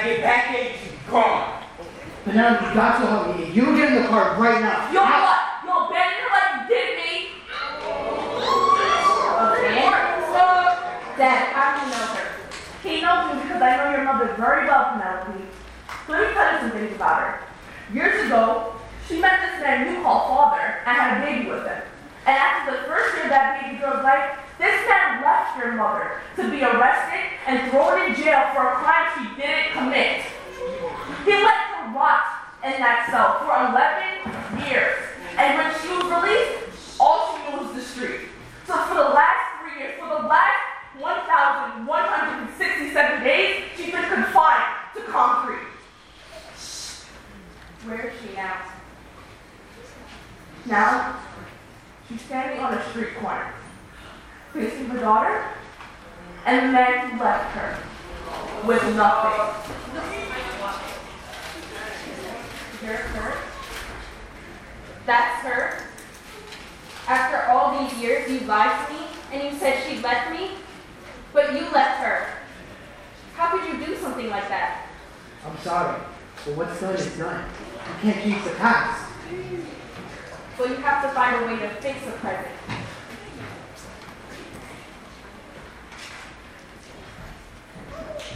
I get back here, you should be gone. Penelope, you got to help me. You get in the car right now. You'll what? You'll abandon her like you did me? Abandon her? Dad, how do you know her? He knows me because I know your mother very well, Penelope. Let me tell you some things about her. Years ago, she met this man you call father and had a baby with him. And after the first year of that baby girl's life, this man left your mother to be arrested and thrown in jail for a crime she didn't commit. He let her rot in that cell for 11 years. And when she was released, all she knew was the street. So for the last three years, for the last 1,167 days, she's been confined to concrete. Where is she now? Now, she's standing on a street corner, facing her daughter and then left her with nothing. You're her? That's her? After all these years, you lied to me and you said she left me? But you left her. How could you do something like that? I'm sorry, but what's done is done. You can't change the past. Well, you have to find a way to fix the present.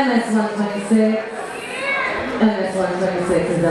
MS 126. MS 126 is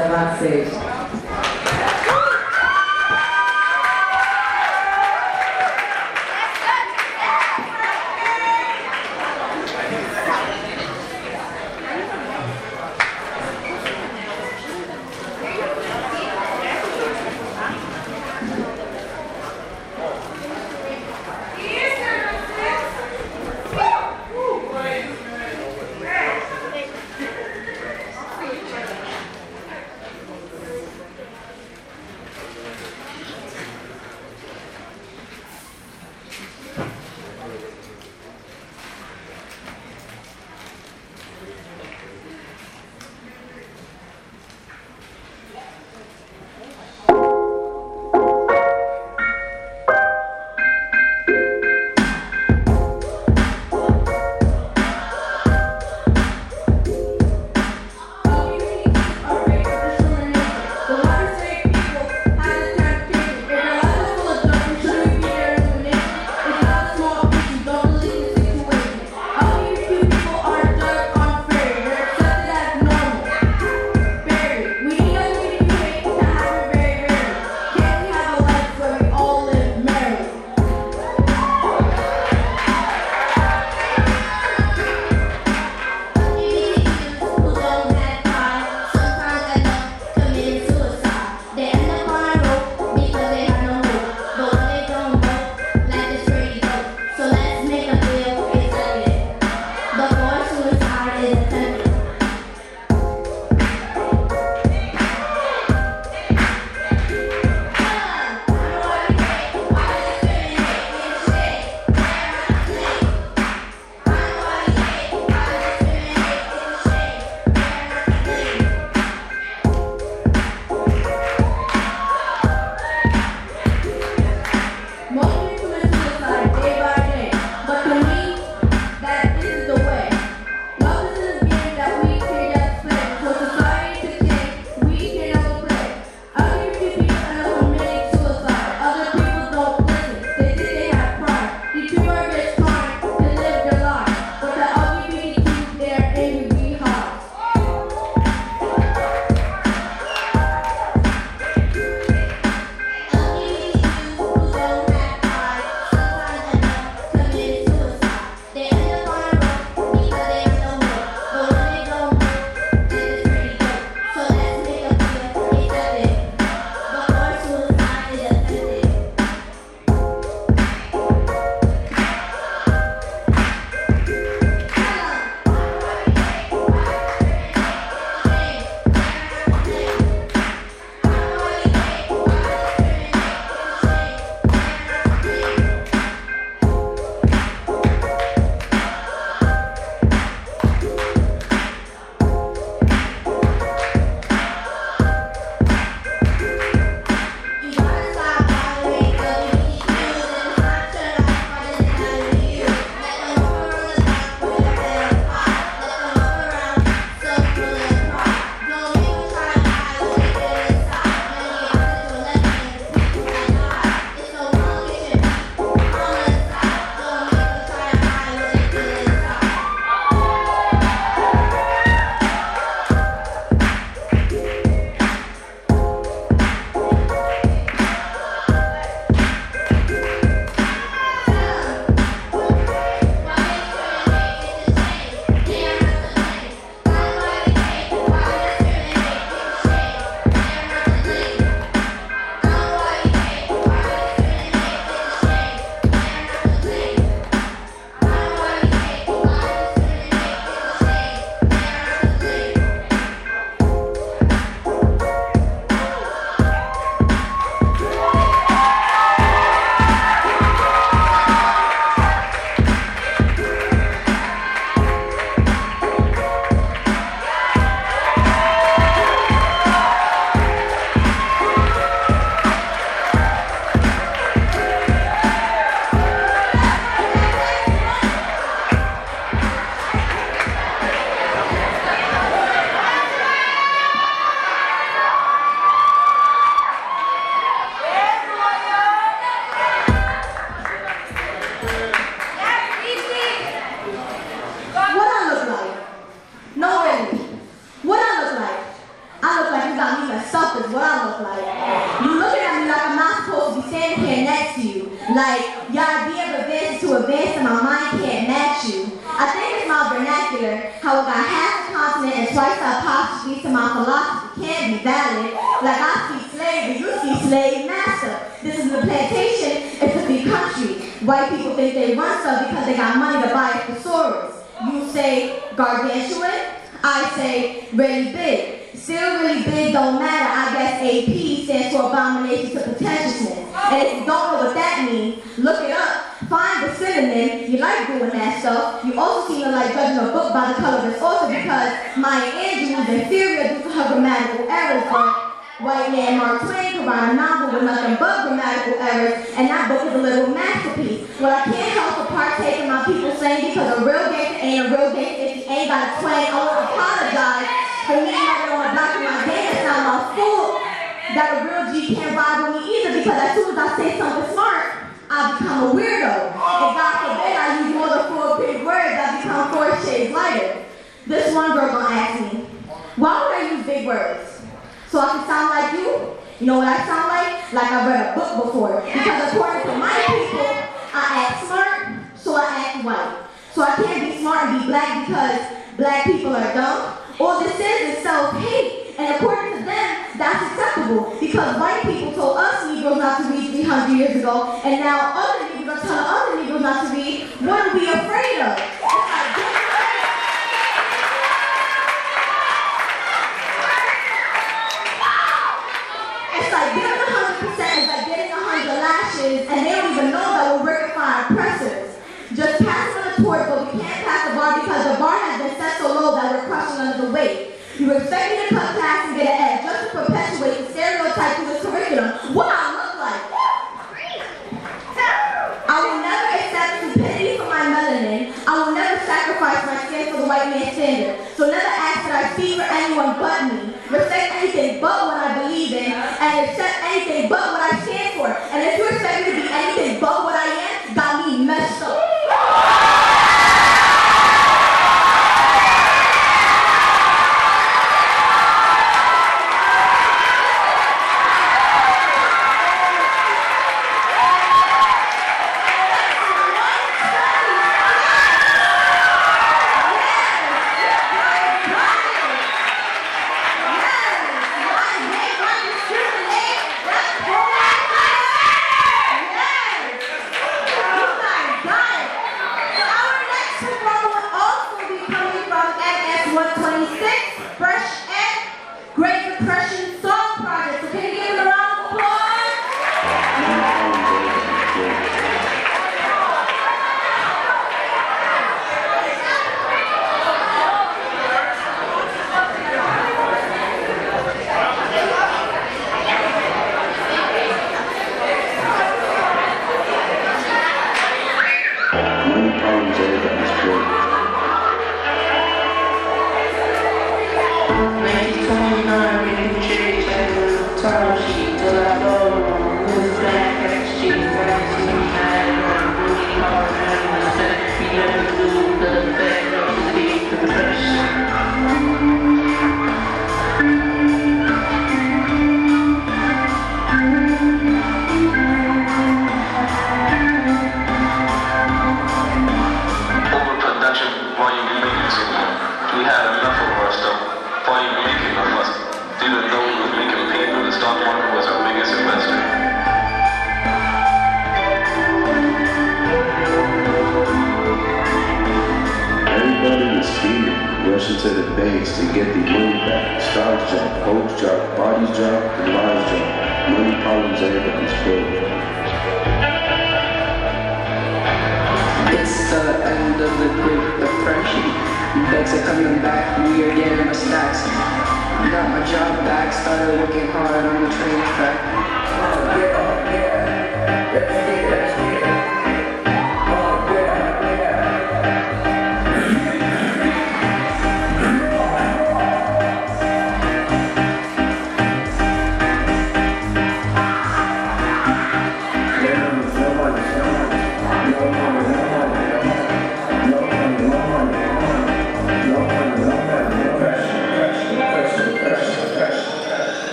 Like, you looking at me like I'm not supposed to be standing here next to you. Like, your idea of advance to advance and my mind can't match you. I think it's my vernacular, how about half a continent and twice the apostrophe to my philosophy can't be valid. Like, I see slavery, you see slave master. This is the plantation, it's a big country. White people think they run stuff because they got money to buy a thesaurus. You say gargantuan, I say really big. Still really big don't matter, I guess AP stands for abomination to pretentiousness. And if you don't know what that means, look it up. Find the synonym. You like doing that stuff. You also seem to like judging a book by the color of its author because Maya Angelou is inferior due to her grammatical errors, but White Man Mark Twain could write a novel with nothing but grammatical errors, and that book is a little masterpiece. Well, I can't help but partake in my people saying because a real gangster ain't a real gangster if he ain't got a twang. I want to apologize for me having on a black in my dance. I'm a fool that a real G can't ride with me either because as soon as I say something smart, I become a weirdo. Oh. And God forbid I use more than four big words, I become four shades lighter. This one girl gonna ask me, why would I use big words? So I can sound like you? You know what I sound like? Like I read a book before. Because according to my people, I act smart, so I act white. So I can't be smart and be black because black people are dumb. All this is is self-hate. And according to them, that's acceptable because white people told us Negroes not to read 300 years ago, and now other Negroes tell other Negroes not to read. What are we afraid of? It's like. Getting 100% is like getting 100 lashes, and they don't even know that we're working for our oppressors. Just pass on the torch, but we can't pass the bar because the bar has been set so low that we're crushing under the weight. You expect me to cut class and get an F just to perpetuate the stereotype through this curriculum. What I look like. I will never accept stupidity for my melanin. I will never sacrifice my skin for the white man's standard. So never ask that I for anyone but me. Respect anything but what I believe in, and accept anything but what I stand for. And if you expect me to be anything but what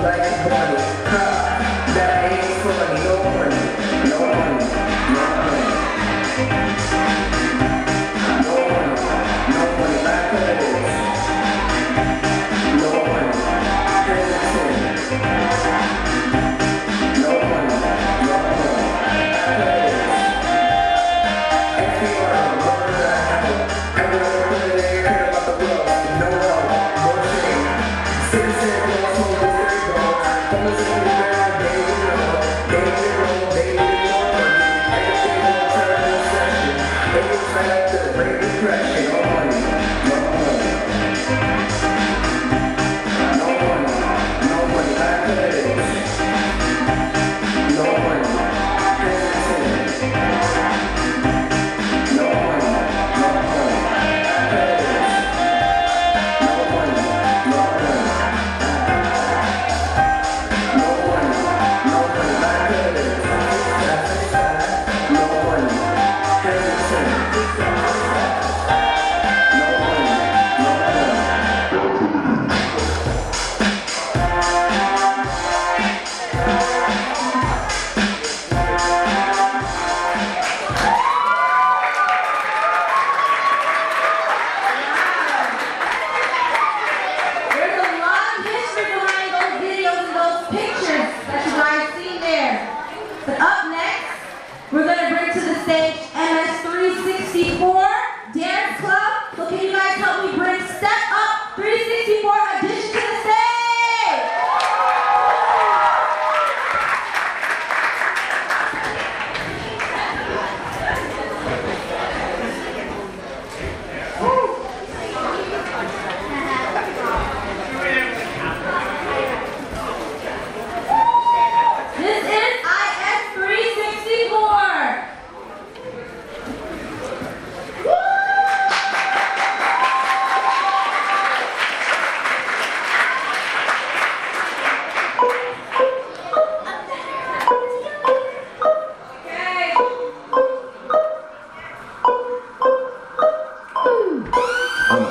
baik sekali.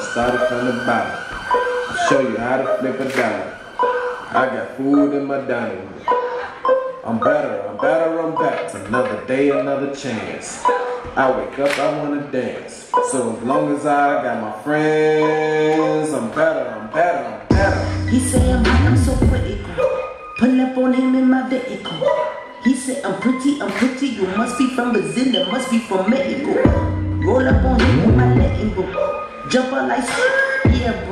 started from the bottom. I'll show you how to flip a dime. I got food in my dining room. I'm better, I'm better, I'm back. Another day, another chance. I wake up, I wanna dance. So as long as I got my friends, I'm better, I'm better, I'm better. He say I'm hot, I'm so critical. Pull up on him in my vehicle. He said I'm pretty, I'm pretty. You must be from Brazil, must be from Mexico. Roll up on him with my letting go jump on like yeah, bro.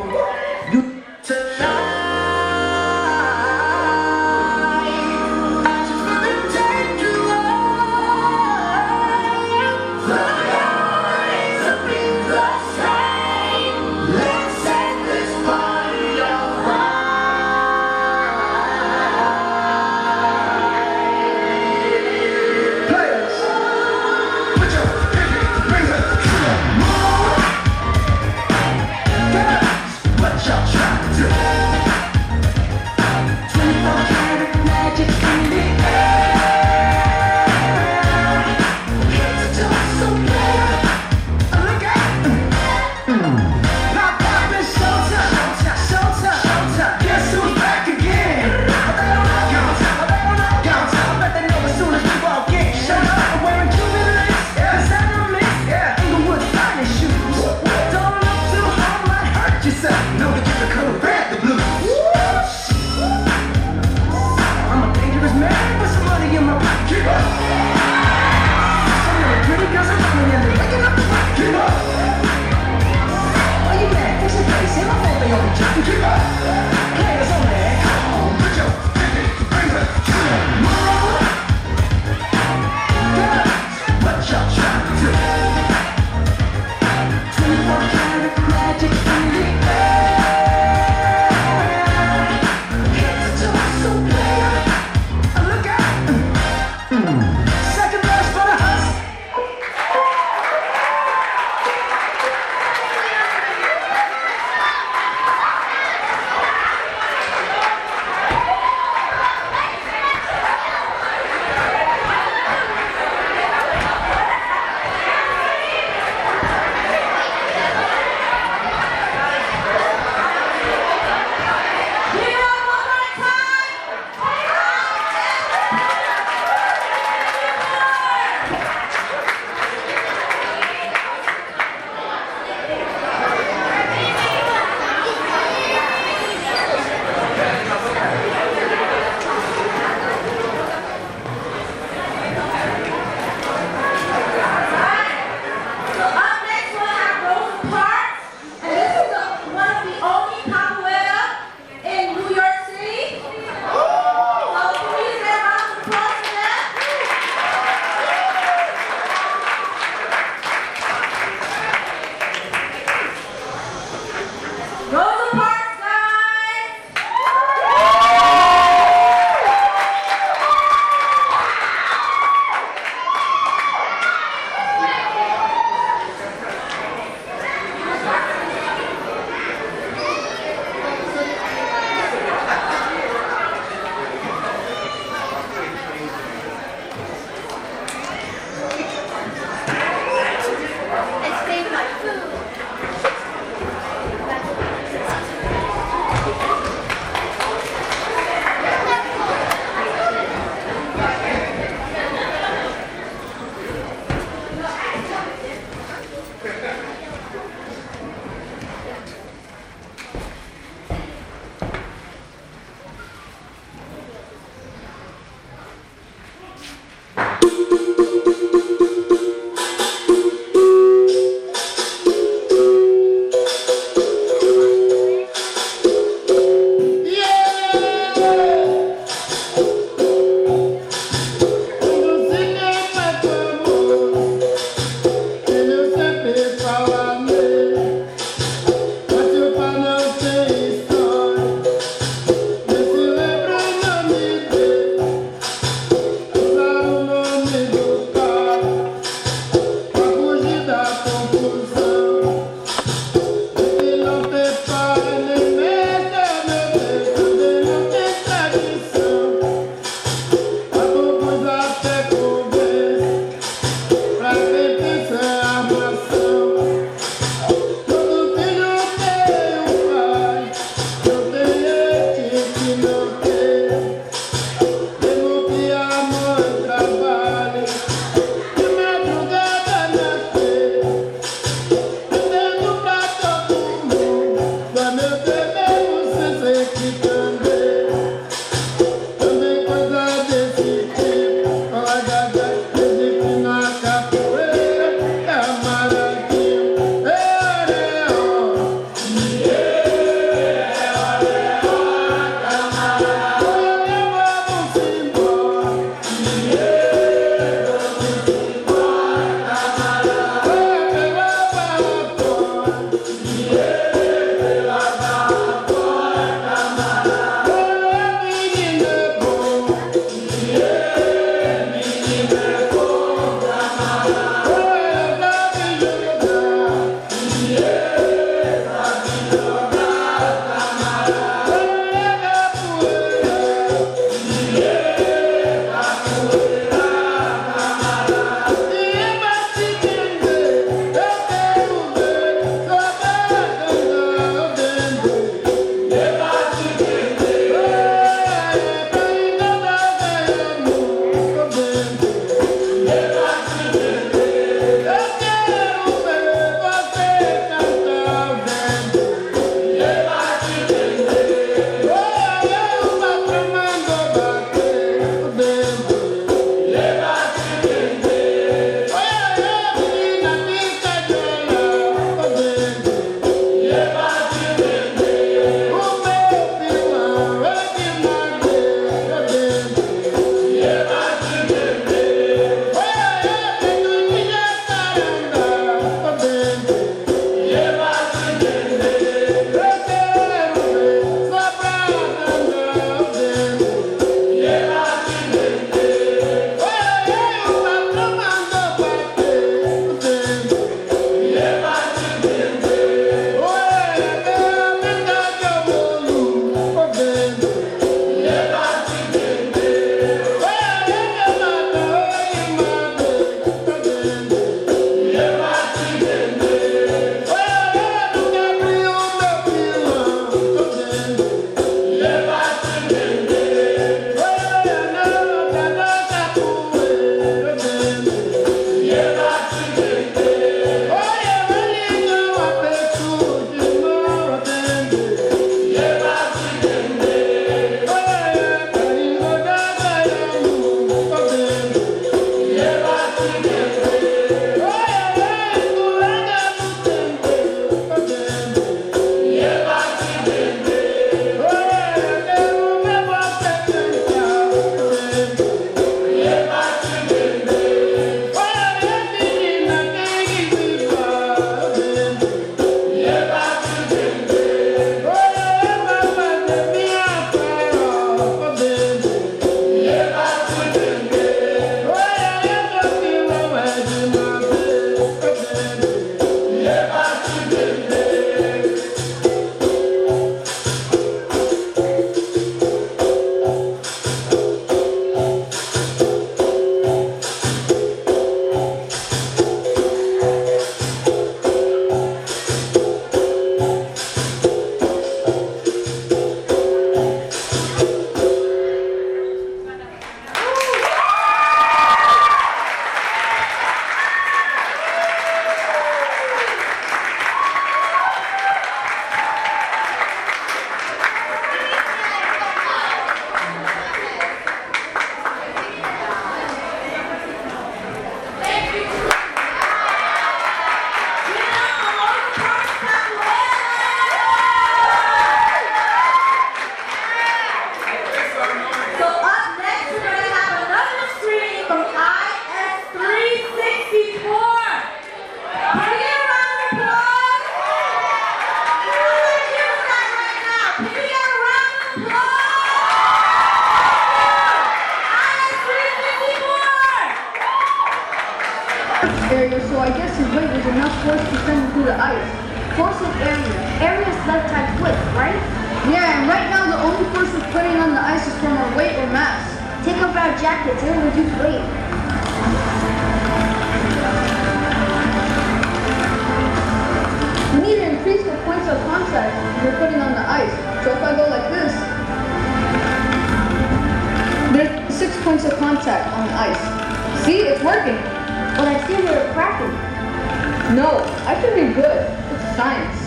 No, I can be good. It's science.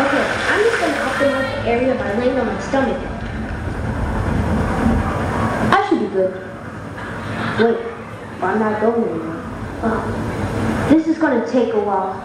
Okay, I'm just gonna optimize the area by laying on my stomach. I should be good. Wait, I'm not going anymore. Oh, this is gonna take a while.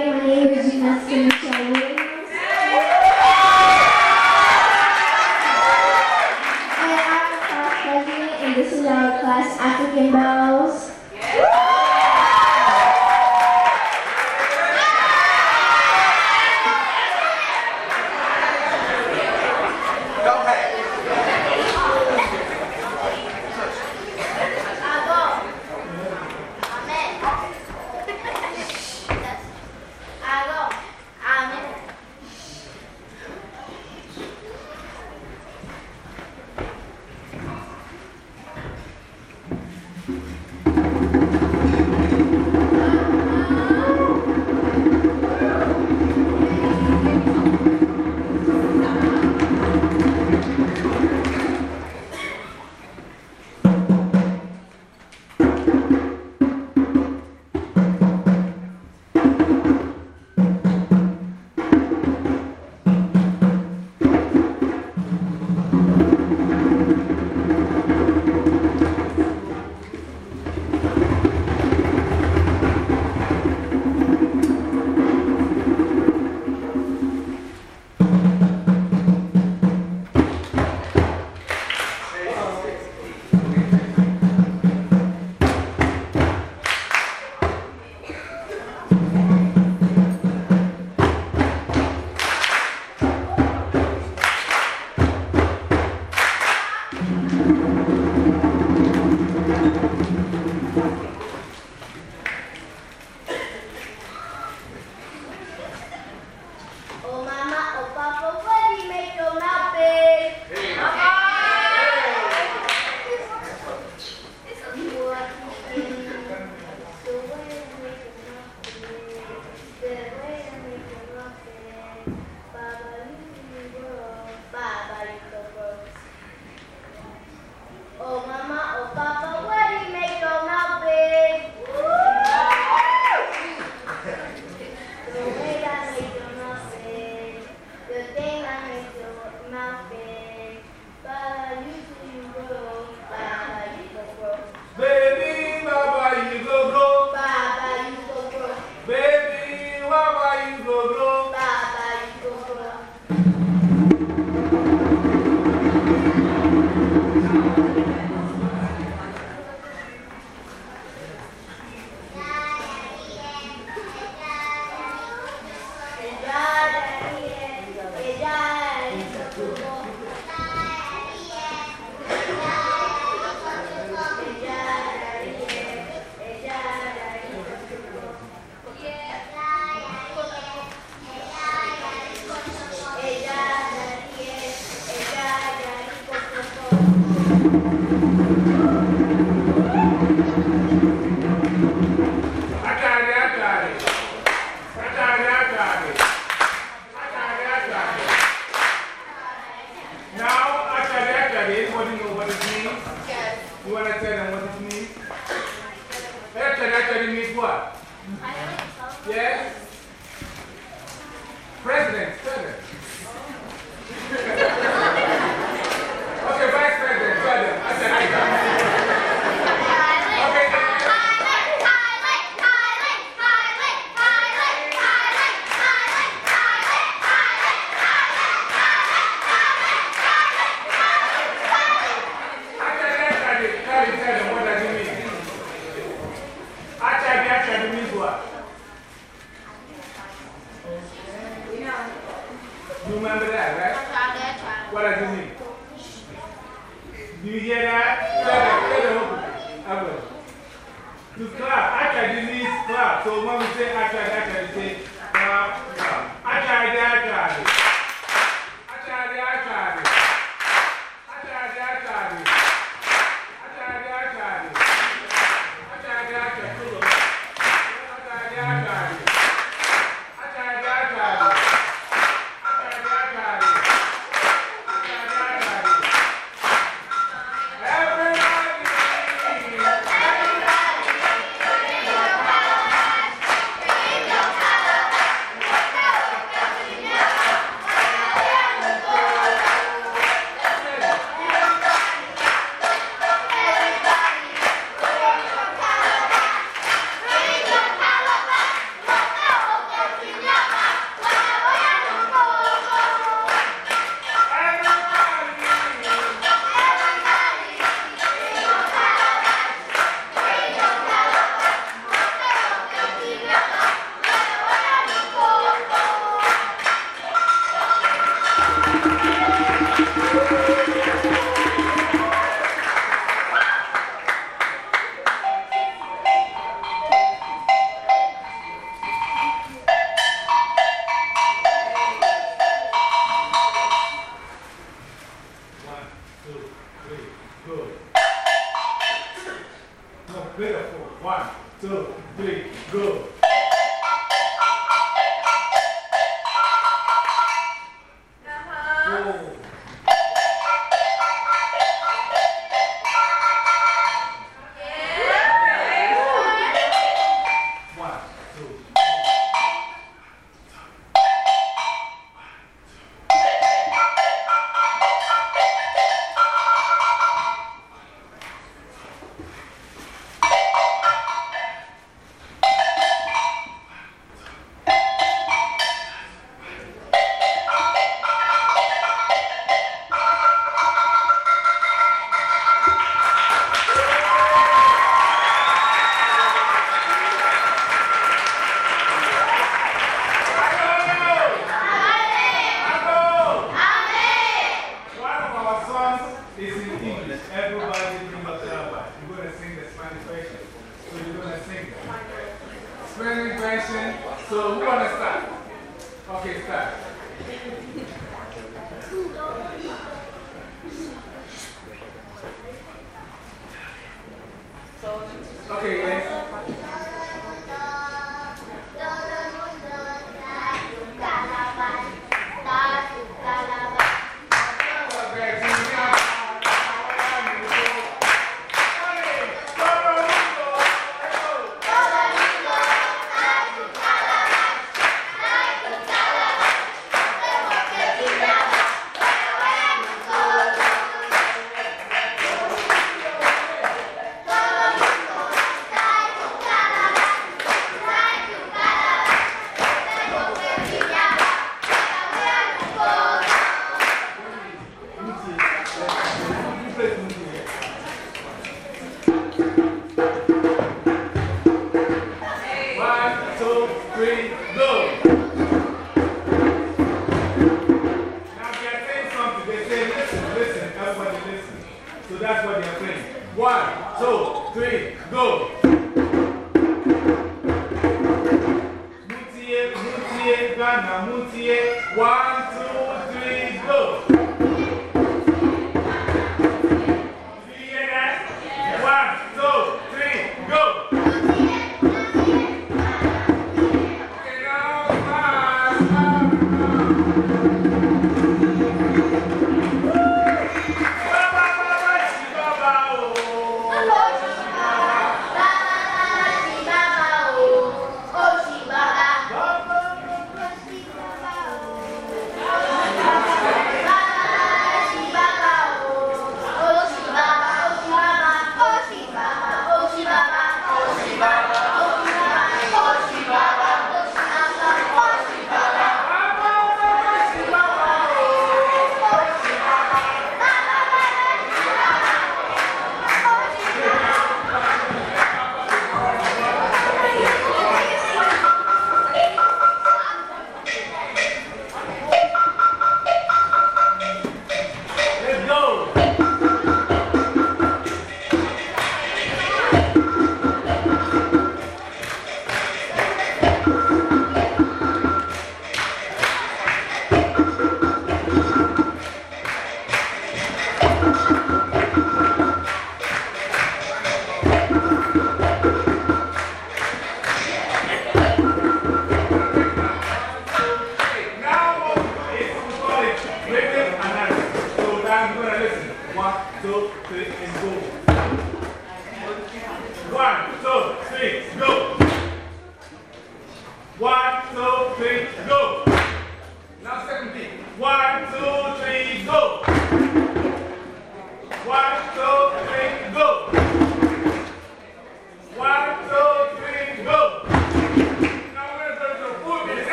glória a Deus de nascente a.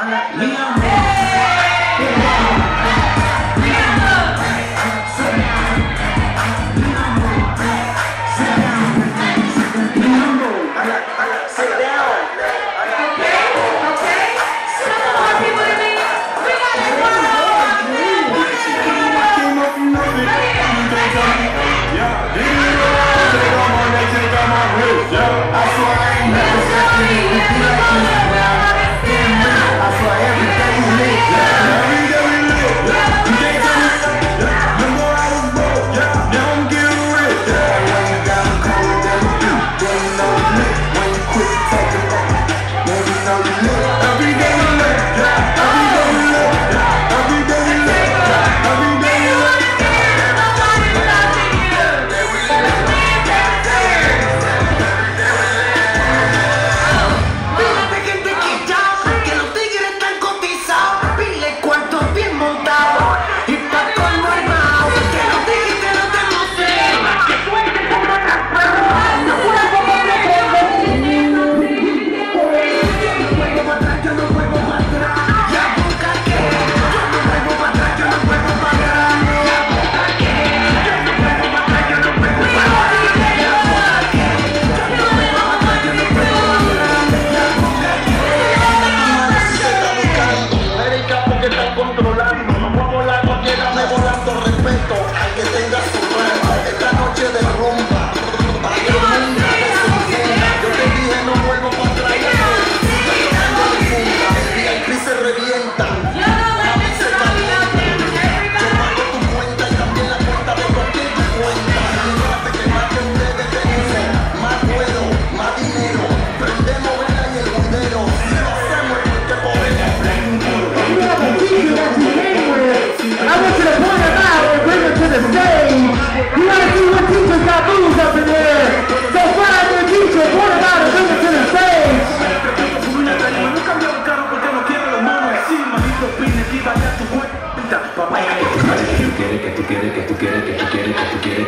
Swear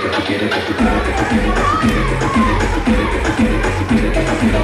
get it, if you get it, if it, get it, if it, get it, if it, get it, if it, get it, if it, get it, if it, get it, if it, get it, if it, get it, if it, get it, if it, get it,